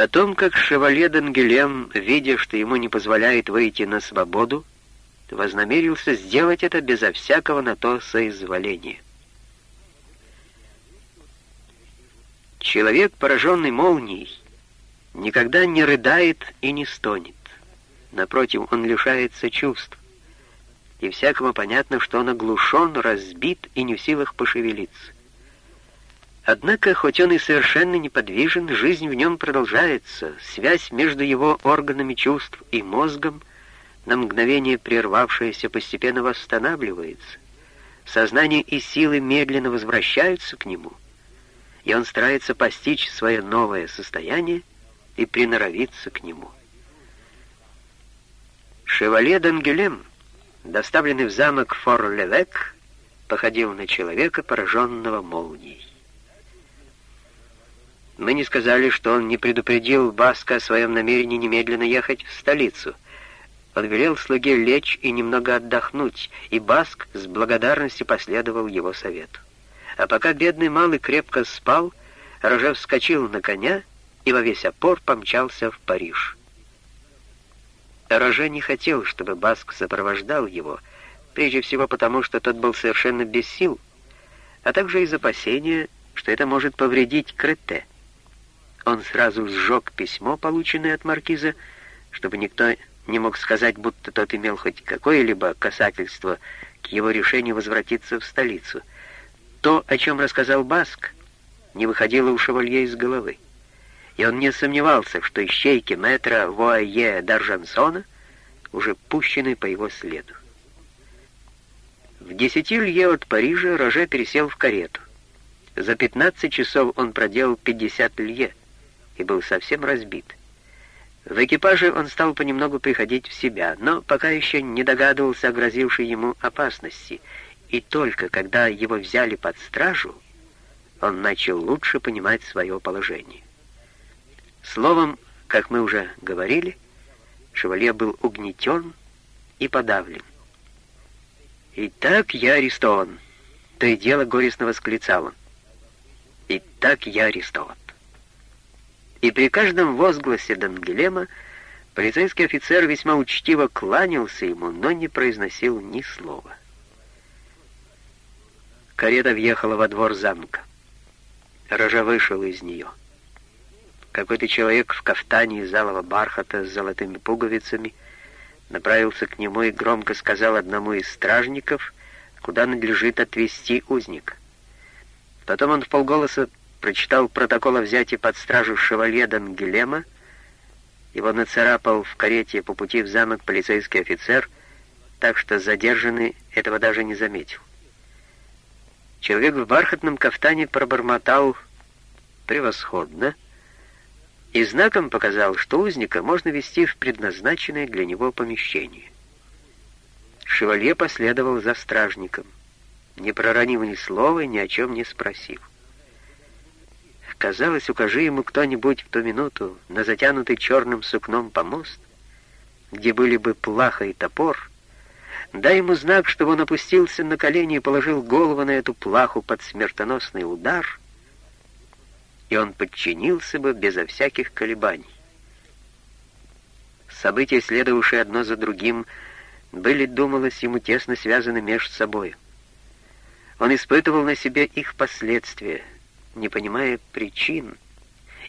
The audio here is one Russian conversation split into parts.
О том, как шевале Дангелем, видя, что ему не позволяет выйти на свободу, вознамерился сделать это безо всякого на то соизволения. Человек, пораженный молнией, никогда не рыдает и не стонет. Напротив, он лишается чувств. И всякому понятно, что он оглушен, разбит и не в силах пошевелиться. Однако, хоть он и совершенно неподвижен, жизнь в нем продолжается, связь между его органами чувств и мозгом, на мгновение прервавшаяся, постепенно восстанавливается. Сознание и силы медленно возвращаются к нему, и он старается постичь свое новое состояние и приноровиться к нему. Шевале Дангелем, доставленный в замок Фор-Левек, походил на человека, пораженного молнией. Мы не сказали, что он не предупредил Баска о своем намерении немедленно ехать в столицу. Он велел слуге лечь и немного отдохнуть, и Баск с благодарностью последовал его совету. А пока бедный малый крепко спал, Роже вскочил на коня и во весь опор помчался в Париж. Роже не хотел, чтобы Баск сопровождал его, прежде всего потому, что тот был совершенно без сил, а также из опасения, что это может повредить Крете. Он сразу сжег письмо, полученное от маркиза, чтобы никто не мог сказать, будто тот имел хоть какое-либо касательство к его решению возвратиться в столицу. То, о чем рассказал Баск, не выходило у шевалье из головы и он не сомневался, что ищейки мэтра Вуае Даржансона уже пущены по его следу. В десяти лье от Парижа Роже пересел в карету. За 15 часов он проделал 50 лье и был совсем разбит. В экипаже он стал понемногу приходить в себя, но пока еще не догадывался о грозившей ему опасности, и только когда его взяли под стражу, он начал лучше понимать свое положение. Словом, как мы уже говорили, Шевалье был угнетен и подавлен. «Итак я арестован», — то и дело горестно восклицал он. «Итак я арестован». И при каждом возгласе Дангелема полицейский офицер весьма учтиво кланялся ему, но не произносил ни слова. Карета въехала во двор замка. Рожа вышел из нее. Какой-то человек в кафтане из алого бархата с золотыми пуговицами направился к нему и громко сказал одному из стражников, куда надлежит отвезти узник. Потом он в полголоса прочитал протокол о взятии под стражу шевалье Дангелема, его нацарапал в карете по пути в замок полицейский офицер, так что задержанный этого даже не заметил. Человек в бархатном кафтане пробормотал «превосходно», и знаком показал, что узника можно вести в предназначенное для него помещение. Шевалье последовал за стражником, не проронив ни слова и ни о чем не спросив. Казалось, укажи ему кто-нибудь в ту минуту на затянутый черным сукном помост, где были бы плаха и топор, дай ему знак, чтобы он опустился на колени и положил голову на эту плаху под смертоносный удар — и он подчинился бы безо всяких колебаний. События, следовавшие одно за другим, были, думалось, ему тесно связаны между собой. Он испытывал на себе их последствия, не понимая причин,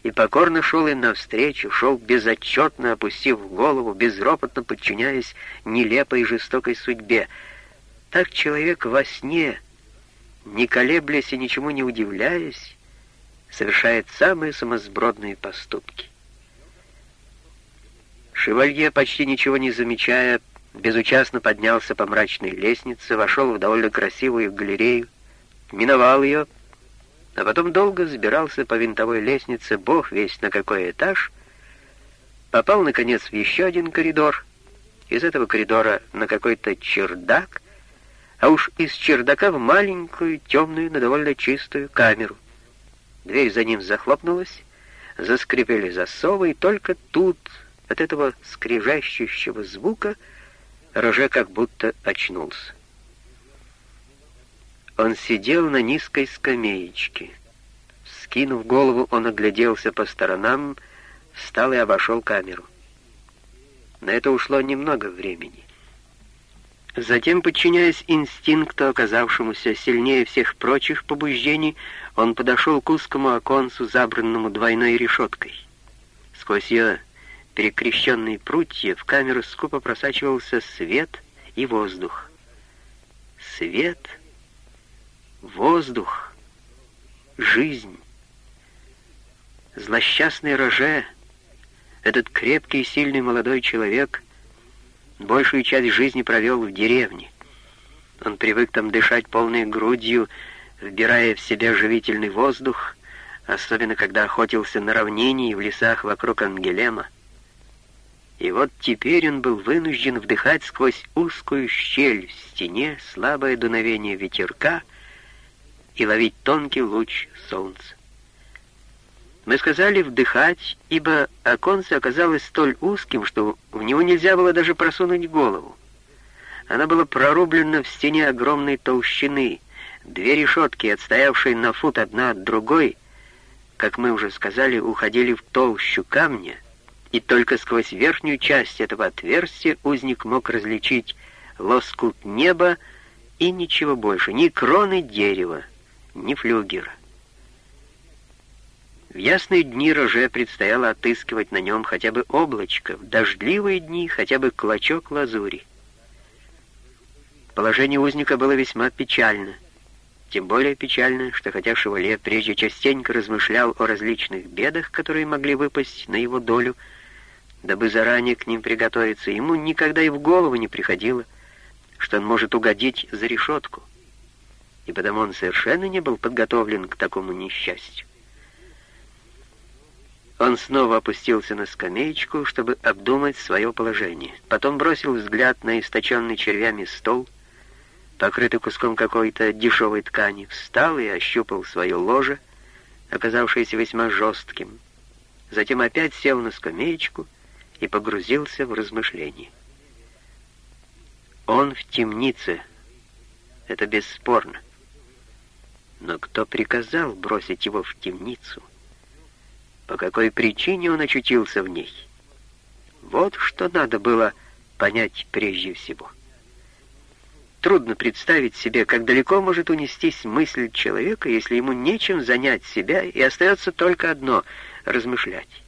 и покорно шел им навстречу, шел безотчетно, опустив голову, безропотно подчиняясь нелепой и жестокой судьбе. Так человек во сне, не колеблясь и ничему не удивляясь, совершает самые сумасбродные поступки. Шевалье, почти ничего не замечая, безучастно поднялся по мрачной лестнице, вошел в довольно красивую галерею, миновал ее, а потом долго взбирался по винтовой лестнице, бог весь на какой этаж, попал, наконец, в еще один коридор, из этого коридора на какой-то чердак, а уж из чердака в маленькую, темную, но довольно чистую камеру. Дверь за ним захлопнулась, заскрипели засовы, и только тут, от этого скрежещущего звука, Роже как будто очнулся. Он сидел на низкой скамеечке. Скинув голову, он огляделся по сторонам, встал и обошел камеру. На это ушло немного времени. Затем, подчиняясь инстинкту, оказавшемуся сильнее всех прочих побуждений, он подошел к узкому оконцу, забранному двойной решеткой. Сквозь ее перекрещенные прутья в камеру скупо просачивался свет и воздух. Свет, воздух, жизнь. Злосчастный Роже, этот крепкий и сильный молодой человек — большую часть жизни провел в деревне. Он привык там дышать полной грудью, вбирая в себя живительный воздух, особенно когда охотился на равнинии и в лесах вокруг Ангелема. И вот теперь он был вынужден вдыхать сквозь узкую щель в стене слабое дуновение ветерка и ловить тонкий луч солнца. Мы сказали вдыхать, ибо оконце оказалось столь узким, что в него нельзя было даже просунуть голову. Она была прорублена в стене огромной толщины. Две решетки, отстоявшие на фут одна от другой, как мы уже сказали, уходили в толщу камня, и только сквозь верхнюю часть этого отверстия узник мог различить лоскут неба и ничего больше, ни кроны дерева, ни флюгера. В ясные дни Роже предстояло отыскивать на нем хотя бы облачко, в дождливые дни хотя бы клочок лазури. Положение узника было весьма печально. Тем более печально, что хотя Шевале прежде частенько размышлял о различных бедах, которые могли выпасть на его долю, дабы заранее к ним приготовиться, ему никогда и в голову не приходило, что он может угодить за решетку, и потому он совершенно не был подготовлен к такому несчастью. Он снова опустился на скамеечку, чтобы обдумать свое положение. Потом бросил взгляд на источенный червями стол, покрытый куском какой-то дешевой ткани, встал и ощупал свое ложе, оказавшееся весьма жестким. Затем опять сел на скамеечку и погрузился в размышления. Он в темнице, это бесспорно. Но кто приказал бросить его в темницу? по какой причине он очутился в ней. Вот что надо было понять прежде всего. Трудно представить себе, как далеко может унестись мысль человека, если ему нечем занять себя, и остается только одно — размышлять.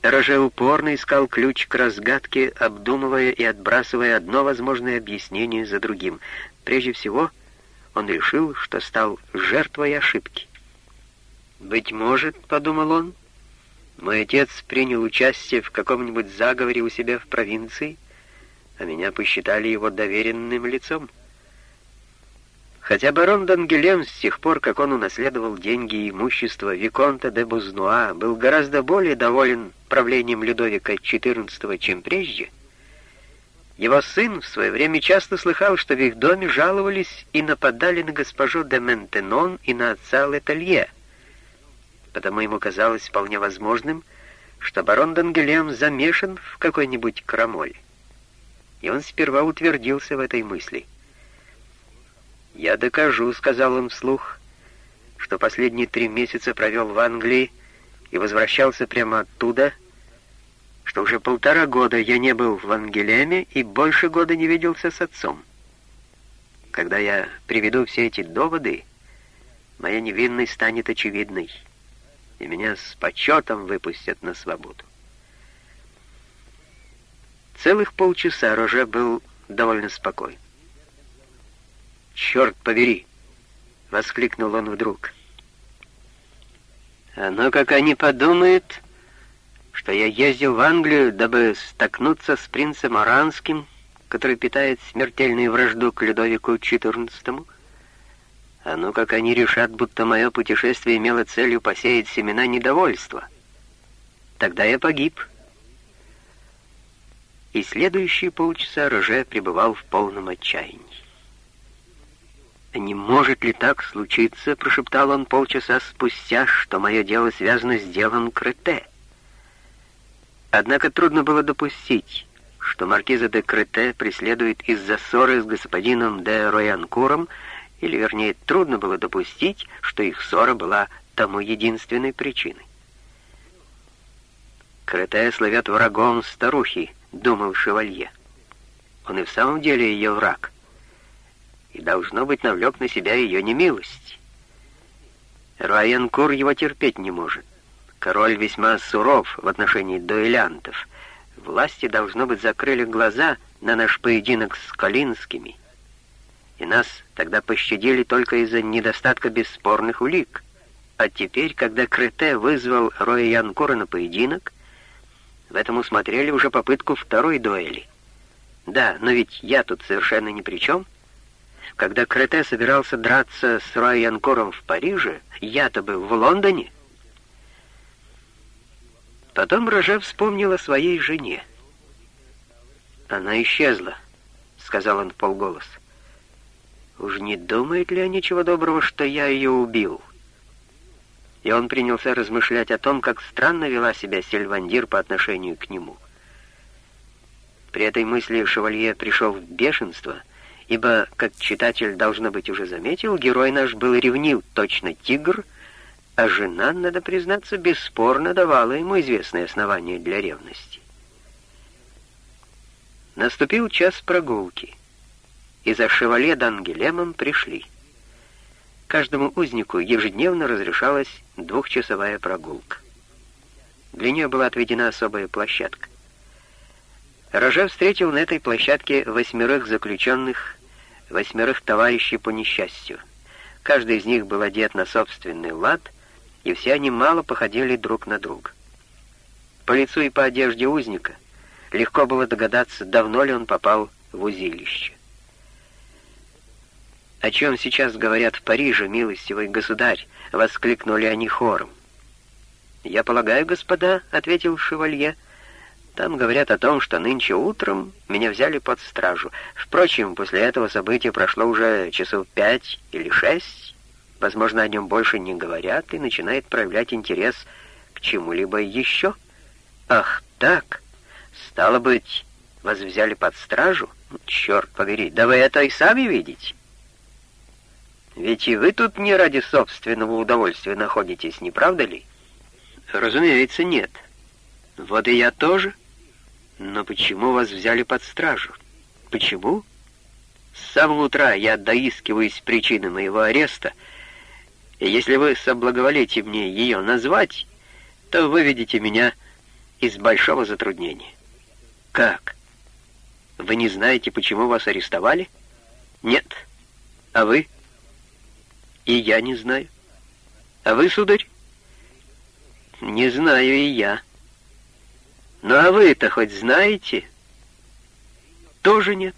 Роже упорно искал ключ к разгадке, обдумывая и отбрасывая одно возможное объяснение за другим. Прежде всего, он решил, что стал жертвой ошибки. «Быть может, — подумал он, — мой отец принял участие в каком-нибудь заговоре у себя в провинции, а меня посчитали его доверенным лицом. Хотя барон Дангелем с тех пор, как он унаследовал деньги и имущество Виконта де Бузнуа, был гораздо более доволен правлением Людовика XIV, чем прежде, его сын в свое время часто слыхал, что в их доме жаловались и нападали на госпожу де Ментенон и на отца Леталье — потому ему казалось вполне возможным, что барон Дангелем замешан в какой-нибудь крамоле. И он сперва утвердился в этой мысли. «Я докажу», — сказал он вслух, — «что последние три месяца провел в Англии и возвращался прямо оттуда, что уже полтора года я не был в Ангелеме и больше года не виделся с отцом. Когда я приведу все эти доводы, моя невинность станет очевидной» и меня с почетом выпустят на свободу. Целых полчаса Роже был довольно спокоен. «Черт побери!» — воскликнул он вдруг. «А ну, как они подумают, что я ездил в Англию, дабы столкнуться с принцем Оранским, который питает смертельную вражду к Людовику XIV, а ну как они решат, будто мое путешествие имело целью посеять семена недовольства. Тогда я погиб. И следующие полчаса Роже пребывал в полном отчаянии. «Не может ли так случиться, — прошептал он полчаса спустя, — что мое дело связано с делом Крете?» Однако трудно было допустить, что маркиза де Крете преследует из-за ссоры с господином де Роянкуром, или, вернее, трудно было допустить, что их ссора была тому единственной причиной. Крете славят врагом старухи, думал шевалье. Он и в самом деле ее враг. И, должно быть, навлек на себя ее немилость. Райанкур его терпеть не может. Король весьма суров в отношении дуэлянтов. Власти, должно быть, закрыли глаза на наш поединок с Калинскими. И нас тогда пощадили только из-за недостатка бесспорных улик. А теперь, когда Крете вызвал Роя Янкура на поединок, в этом усмотрели уже попытку второй дуэли. Да, но ведь я тут совершенно ни при чем. Когда Крете собирался драться с Роя Янкуром в Париже, я-то был в Лондоне. Потом Роже вспомнил о своей жене. «Она исчезла», — сказал он в полголоса. «Уж не думает ли она ничего доброго, что я ее убил?» И он принялся размышлять о том, как странно вела себя Сильвандир по отношению к нему. При этой мысли шевалье пришел в бешенство, ибо, как читатель, должно быть, уже заметил, герой наш был ревнив, точно тигр, а жена, надо признаться, бесспорно давала ему известные основания для ревности. Наступил час прогулки, и за шевале Дангелемом пришли. Каждому узнику ежедневно разрешалась двухчасовая прогулка. Для нее была отведена особая площадка. Роже встретил на этой площадке восьмерых заключенных, восьмерых товарищей по несчастью. Каждый из них был одет на собственный лад, и все они мало походили друг на друга. По лицу и по одежде узника легко было догадаться, давно ли он попал в узилище. «О чем сейчас говорят в Париже, милостивый государь?» — воскликнули они хором. «Я полагаю, господа», — ответил шевалье, — «там говорят о том, что нынче утром меня взяли под стражу. Впрочем, после этого события прошло уже часов пять или шесть. Возможно, о нем больше не говорят и начинает проявлять интерес к чему-либо еще. Ах, так! Стало быть, вас взяли под стражу? Черт побери, да вы это и сами видите». Ведь и вы тут не ради собственного удовольствия находитесь, не правда ли? Разумеется, нет. Вот и я тоже. Но почему вас взяли под стражу? Почему? С самого утра я доискиваюсь причины моего ареста, и если вы соблаговолите мне ее назвать, то выведете меня из большого затруднения. Как? Вы не знаете, почему вас арестовали? Нет. А вы? И я не знаю. А вы, сударь? Не знаю и я. Ну а вы-то хоть знаете? Тоже нет.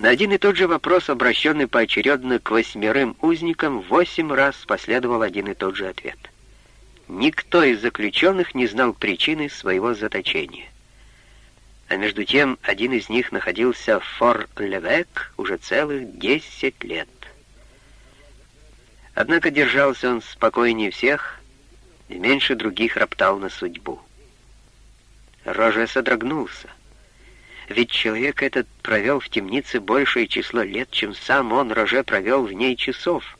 На один и тот же вопрос, обращенный поочередно к восьмерым узникам, восемь раз последовал один и тот же ответ. Никто из заключенных не знал причины своего заточения а между тем один из них находился в Фор-Левек уже целых десять лет. Однако держался он спокойнее всех и меньше других роптал на судьбу. Роже содрогнулся, ведь человек этот провел в темнице большее число лет, чем сам он, Роже, провел в ней часов —